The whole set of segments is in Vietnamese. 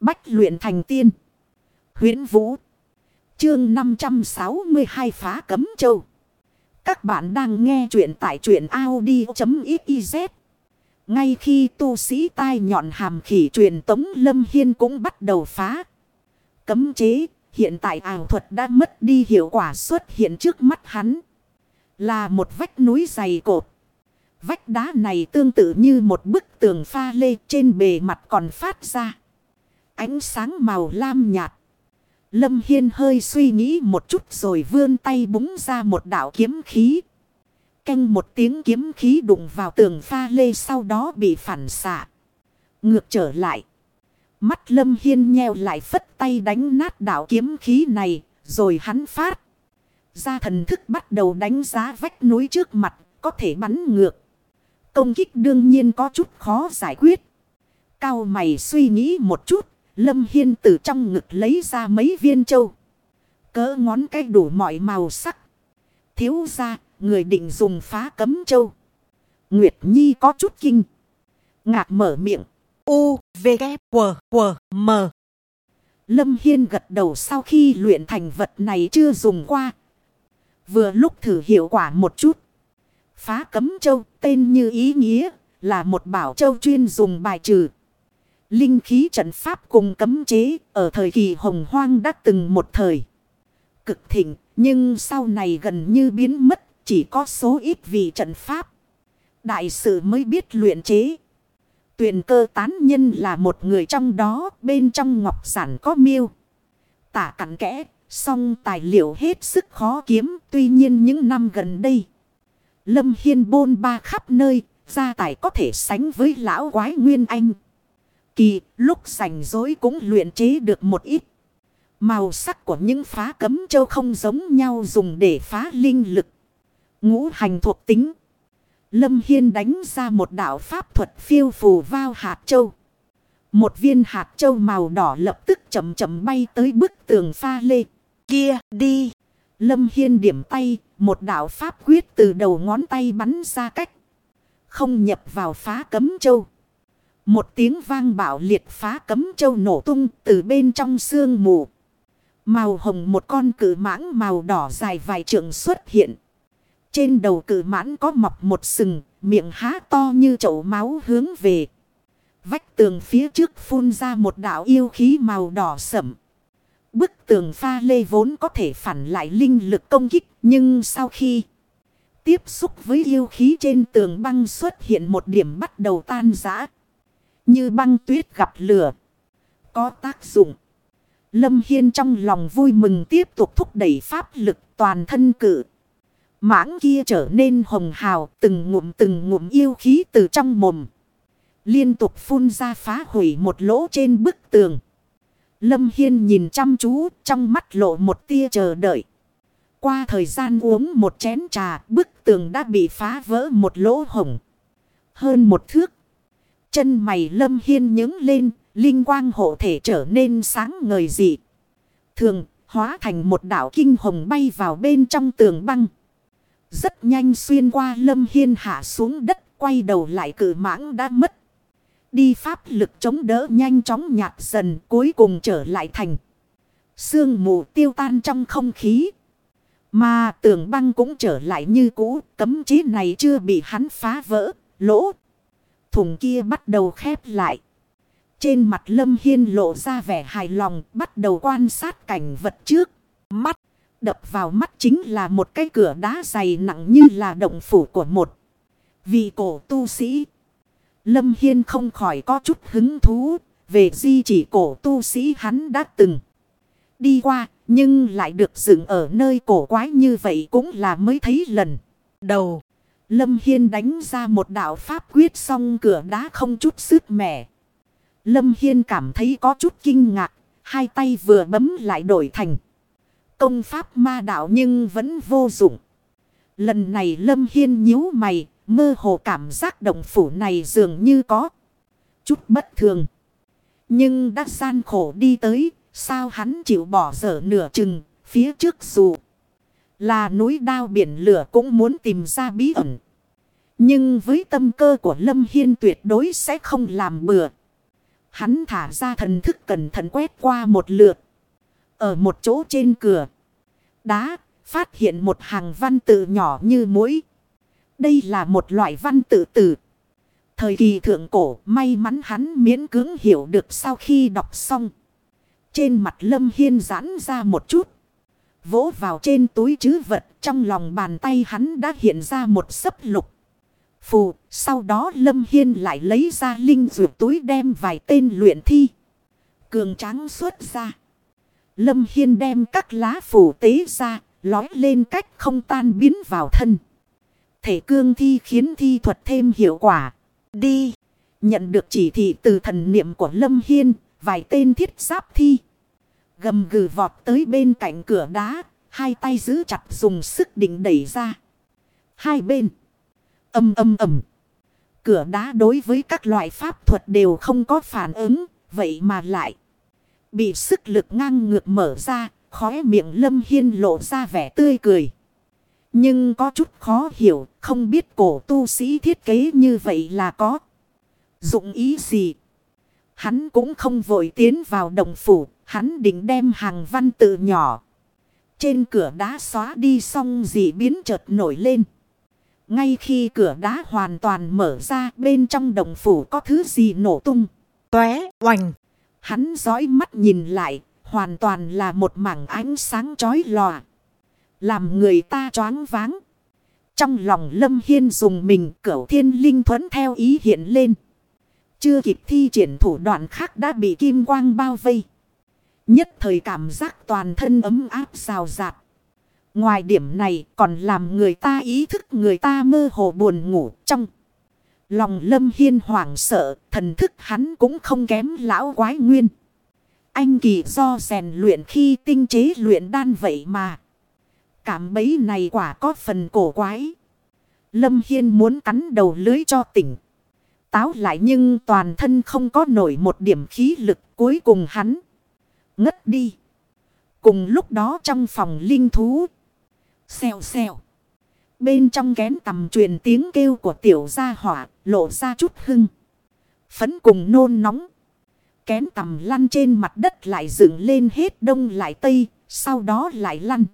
Bách luyện thành tiên. huyễn Vũ. Chương 562 phá cấm châu. Các bạn đang nghe truyện tại truyện Audi.xyz. Ngay khi tu sĩ tai nhọn hàm khỉ truyền tống Lâm Hiên cũng bắt đầu phá. Cấm chế, hiện tại ảo thuật đã mất đi hiệu quả xuất hiện trước mắt hắn. Là một vách núi dày cột. Vách đá này tương tự như một bức tường pha lê trên bề mặt còn phát ra. Ánh sáng màu lam nhạt. Lâm Hiên hơi suy nghĩ một chút rồi vươn tay búng ra một đạo kiếm khí. Canh một tiếng kiếm khí đụng vào tường pha lê sau đó bị phản xạ. Ngược trở lại. Mắt Lâm Hiên nheo lại phất tay đánh nát đạo kiếm khí này. Rồi hắn phát. Ra thần thức bắt đầu đánh giá vách núi trước mặt. Có thể bắn ngược. Công kích đương nhiên có chút khó giải quyết. Cao mày suy nghĩ một chút. Lâm Hiên từ trong ngực lấy ra mấy viên châu. Cỡ ngón cái đủ mọi màu sắc. Thiếu ra, người định dùng phá cấm châu. Nguyệt Nhi có chút kinh. Ngạc mở miệng. U, V, K, W, W, M. Lâm Hiên gật đầu sau khi luyện thành vật này chưa dùng qua. Vừa lúc thử hiệu quả một chút. Phá cấm châu tên như ý nghĩa là một bảo châu chuyên dùng bài trừ. Linh khí trận pháp cùng cấm chế ở thời kỳ hồng hoang đã từng một thời. Cực thịnh nhưng sau này gần như biến mất chỉ có số ít vì trận pháp. Đại sự mới biết luyện chế. Tuyền cơ tán nhân là một người trong đó bên trong ngọc giản có miêu. Tả cặn kẽ, song tài liệu hết sức khó kiếm tuy nhiên những năm gần đây. Lâm Hiên bôn ba khắp nơi, gia tài có thể sánh với lão quái Nguyên Anh. Kỳ, lúc rảnh rỗi cũng luyện chế được một ít. Màu sắc của những phá cấm châu không giống nhau dùng để phá linh lực. Ngũ hành thuộc tính. Lâm Hiên đánh ra một đạo pháp thuật phiêu phù vào hạt châu. Một viên hạt châu màu đỏ lập tức chậm chậm bay tới bức tường pha lê. Kia đi. Lâm Hiên điểm tay, một đạo pháp quyết từ đầu ngón tay bắn ra cách. Không nhập vào phá cấm châu. Một tiếng vang bạo liệt phá cấm châu nổ tung từ bên trong sương mù. Màu hồng một con cử mãng màu đỏ dài vài trượng xuất hiện. Trên đầu cử mãn có mọc một sừng, miệng há to như chậu máu hướng về. Vách tường phía trước phun ra một đạo yêu khí màu đỏ sẫm. Bức tường pha lê vốn có thể phản lại linh lực công kích, nhưng sau khi tiếp xúc với yêu khí trên tường băng xuất hiện một điểm bắt đầu tan rã. Như băng tuyết gặp lửa. Có tác dụng. Lâm Hiên trong lòng vui mừng tiếp tục thúc đẩy pháp lực toàn thân cử. Mãng kia trở nên hồng hào, từng ngụm từng ngụm yêu khí từ trong mồm. Liên tục phun ra phá hủy một lỗ trên bức tường. Lâm Hiên nhìn chăm chú, trong mắt lộ một tia chờ đợi. Qua thời gian uống một chén trà, bức tường đã bị phá vỡ một lỗ hồng. Hơn một thước. Chân mày lâm hiên nhướng lên, linh quang hộ thể trở nên sáng ngời dị. Thường, hóa thành một đảo kinh hồng bay vào bên trong tường băng. Rất nhanh xuyên qua lâm hiên hạ xuống đất, quay đầu lại cử mãng đã mất. Đi pháp lực chống đỡ nhanh chóng nhạt dần cuối cùng trở lại thành. Sương mù tiêu tan trong không khí. Mà tường băng cũng trở lại như cũ, cấm chí này chưa bị hắn phá vỡ, lỗ thùng kia bắt đầu khép lại. Trên mặt Lâm Hiên lộ ra vẻ hài lòng, bắt đầu quan sát cảnh vật trước. Mắt, đập vào mắt chính là một cái cửa đá dày nặng như là động phủ của một vị cổ tu sĩ. Lâm Hiên không khỏi có chút hứng thú về di chỉ cổ tu sĩ hắn đã từng đi qua, nhưng lại được dựng ở nơi cổ quái như vậy cũng là mới thấy lần đầu. Lâm Hiên đánh ra một đạo pháp quyết xong cửa đá không chút sức mẻ. Lâm Hiên cảm thấy có chút kinh ngạc, hai tay vừa bấm lại đổi thành. Công pháp ma đạo nhưng vẫn vô dụng. Lần này Lâm Hiên nhíu mày, mơ hồ cảm giác động phủ này dường như có chút bất thường. Nhưng đã gian khổ đi tới, sao hắn chịu bỏ dở nửa chừng, phía trước dù. Là núi đao biển lửa cũng muốn tìm ra bí ẩn. Nhưng với tâm cơ của Lâm Hiên tuyệt đối sẽ không làm bừa. Hắn thả ra thần thức cẩn thận quét qua một lượt. Ở một chỗ trên cửa. Đá, phát hiện một hàng văn tự nhỏ như mũi. Đây là một loại văn tự tử. Thời kỳ thượng cổ may mắn hắn miễn cưỡng hiểu được sau khi đọc xong. Trên mặt Lâm Hiên giãn ra một chút. Vỗ vào trên túi chứ vật trong lòng bàn tay hắn đã hiện ra một sấp lục. Phù, sau đó Lâm Hiên lại lấy ra linh dược túi đem vài tên luyện thi. Cường tráng xuất ra. Lâm Hiên đem các lá phủ tế ra, lói lên cách không tan biến vào thân. Thể cương thi khiến thi thuật thêm hiệu quả. Đi. Nhận được chỉ thị từ thần niệm của Lâm Hiên, vài tên thiết giáp thi. Gầm gừ vọt tới bên cạnh cửa đá, hai tay giữ chặt dùng sức định đẩy ra. Hai bên. Âm âm ầm. Cửa đá đối với các loại pháp thuật đều không có phản ứng, vậy mà lại. Bị sức lực ngang ngược mở ra, khóe miệng Lâm Hiên lộ ra vẻ tươi cười. Nhưng có chút khó hiểu, không biết cổ tu sĩ thiết kế như vậy là có dụng ý gì. Hắn cũng không vội tiến vào đồng phủ, hắn định đem hàng văn tự nhỏ. Trên cửa đá xóa đi xong dị biến chợt nổi lên. Ngay khi cửa đá hoàn toàn mở ra bên trong đồng phủ có thứ gì nổ tung. Tué, oành. Hắn dõi mắt nhìn lại, hoàn toàn là một mảng ánh sáng chói lòa. Làm người ta choáng váng. Trong lòng Lâm Hiên dùng mình cửu thiên linh thuẫn theo ý hiện lên. Chưa kịp thi triển thủ đoạn khác đã bị kim quang bao vây. Nhất thời cảm giác toàn thân ấm áp rào rạt. Ngoài điểm này còn làm người ta ý thức người ta mơ hồ buồn ngủ trong. Lòng lâm hiên hoảng sợ, thần thức hắn cũng không kém lão quái nguyên. Anh kỳ do rèn luyện khi tinh chế luyện đan vậy mà. Cảm bấy này quả có phần cổ quái. Lâm Hiên muốn cắn đầu lưới cho tỉnh. Táo lại nhưng toàn thân không có nổi một điểm khí lực cuối cùng hắn. Ngất đi. Cùng lúc đó trong phòng linh thú. Xèo xèo. Bên trong kén tầm truyền tiếng kêu của tiểu gia hỏa lộ ra chút hưng. Phấn cùng nôn nóng. Kén tầm lăn trên mặt đất lại dựng lên hết đông lại tây. Sau đó lại lăn.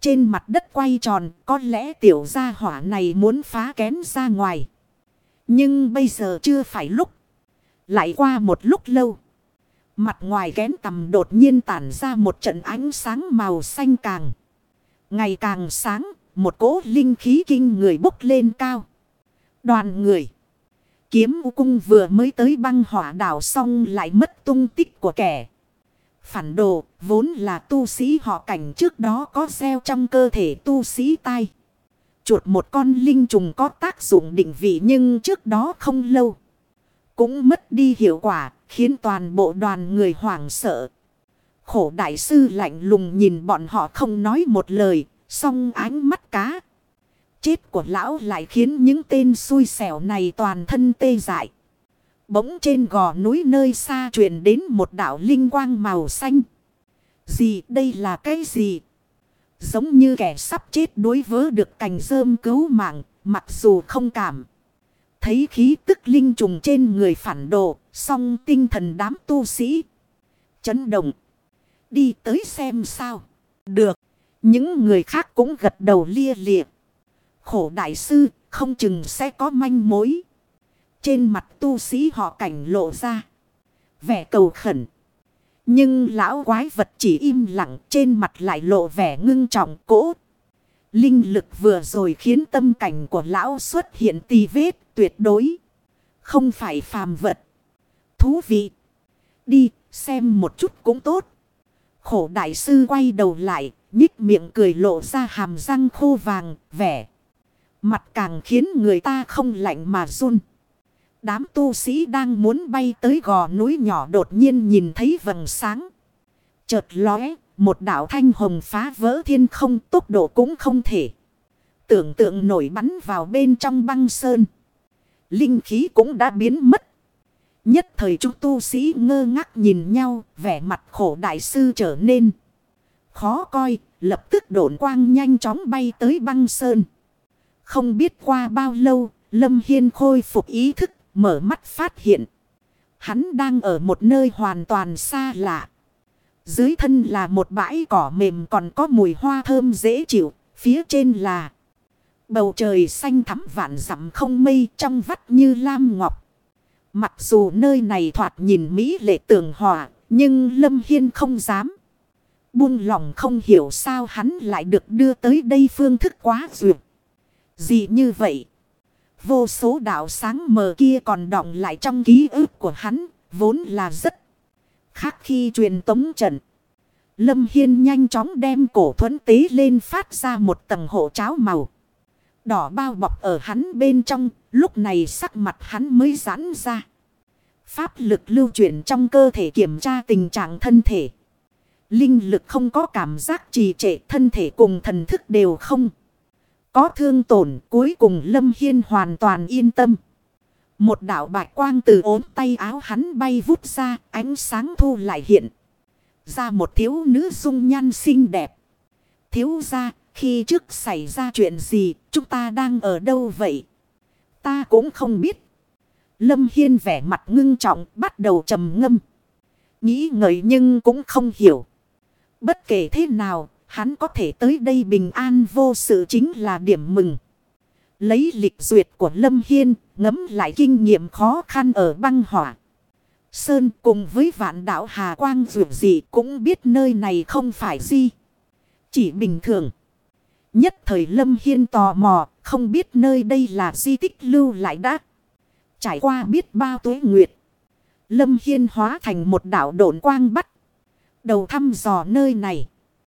Trên mặt đất quay tròn, có lẽ tiểu gia hỏa này muốn phá kén ra ngoài. Nhưng bây giờ chưa phải lúc. Lại qua một lúc lâu. Mặt ngoài kén tầm đột nhiên tản ra một trận ánh sáng màu xanh càng. Ngày càng sáng, một cỗ linh khí kinh người bốc lên cao. Đoàn người. Kiếm u cung vừa mới tới băng hỏa đảo xong lại mất tung tích của kẻ. Phản đồ, vốn là tu sĩ họ cảnh trước đó có gieo trong cơ thể tu sĩ tai. Chuột một con linh trùng có tác dụng định vị nhưng trước đó không lâu. Cũng mất đi hiệu quả, khiến toàn bộ đoàn người hoảng sợ. Khổ đại sư lạnh lùng nhìn bọn họ không nói một lời, song ánh mắt cá. Chết của lão lại khiến những tên xui xẻo này toàn thân tê dại. Bỗng trên gò núi nơi xa truyền đến một đảo linh quang màu xanh. Gì đây là cái gì? Giống như kẻ sắp chết đối vớ được cành rơm cứu mạng, mặc dù không cảm. Thấy khí tức linh trùng trên người phản đồ, song tinh thần đám tu sĩ. Chấn động. Đi tới xem sao. Được. Những người khác cũng gật đầu lia lịa. Khổ đại sư, không chừng sẽ có manh mối. Trên mặt tu sĩ họ cảnh lộ ra. Vẻ cầu khẩn. Nhưng lão quái vật chỉ im lặng trên mặt lại lộ vẻ ngưng trọng cỗ. Linh lực vừa rồi khiến tâm cảnh của lão xuất hiện tì vết tuyệt đối. Không phải phàm vật. Thú vị. Đi xem một chút cũng tốt. Khổ đại sư quay đầu lại. Nhích miệng cười lộ ra hàm răng khô vàng vẻ. Mặt càng khiến người ta không lạnh mà run. Đám tu sĩ đang muốn bay tới gò núi nhỏ đột nhiên nhìn thấy vầng sáng. Chợt lóe, một đảo thanh hồng phá vỡ thiên không tốc độ cũng không thể. Tưởng tượng nổi bắn vào bên trong băng sơn. Linh khí cũng đã biến mất. Nhất thời chúng tu sĩ ngơ ngác nhìn nhau, vẻ mặt khổ đại sư trở nên khó coi, lập tức độn quang nhanh chóng bay tới băng sơn. Không biết qua bao lâu, Lâm Hiên khôi phục ý thức Mở mắt phát hiện. hắn đang ở một nơi hoàn toàn xa lạ. Dưới thân là một bãi cỏ mềm còn có mùi hoa thơm dễ chịu, phía trên là bầu trời xanh thắm vạn dặm không mây trong vắt như lam ngọc. Mặc dù nơi này thoạt nhìn mỹ lệ tường hòa, nhưng Lâm Hiên không dám. Buông lòng không hiểu sao hắn lại được đưa tới đây phương thức quá duyệt. Gì như vậy? Vô số đạo sáng mờ kia còn đọng lại trong ký ức của hắn, vốn là rất khác khi truyền tống trận. Lâm Hiên nhanh chóng đem cổ thuẫn tế lên phát ra một tầng hộ cháo màu. Đỏ bao bọc ở hắn bên trong, lúc này sắc mặt hắn mới giãn ra. Pháp lực lưu chuyển trong cơ thể kiểm tra tình trạng thân thể. Linh lực không có cảm giác trì trệ thân thể cùng thần thức đều không. Có thương tổn cuối cùng Lâm Hiên hoàn toàn yên tâm. Một đạo bạch quang từ ốm tay áo hắn bay vút ra ánh sáng thu lại hiện. Ra một thiếu nữ dung nhan xinh đẹp. Thiếu ra khi trước xảy ra chuyện gì chúng ta đang ở đâu vậy? Ta cũng không biết. Lâm Hiên vẻ mặt ngưng trọng bắt đầu trầm ngâm. Nghĩ ngợi nhưng cũng không hiểu. Bất kể thế nào, hắn có thể tới đây bình an vô sự chính là điểm mừng. Lấy lịch duyệt của Lâm Hiên, ngấm lại kinh nghiệm khó khăn ở băng hỏa. Sơn cùng với vạn đạo Hà Quang dù gì cũng biết nơi này không phải gì. Chỉ bình thường. Nhất thời Lâm Hiên tò mò, không biết nơi đây là di tích lưu lại đã. Trải qua biết bao tuế nguyệt. Lâm Hiên hóa thành một đảo độn quang bắt. Đầu thăm dò nơi này.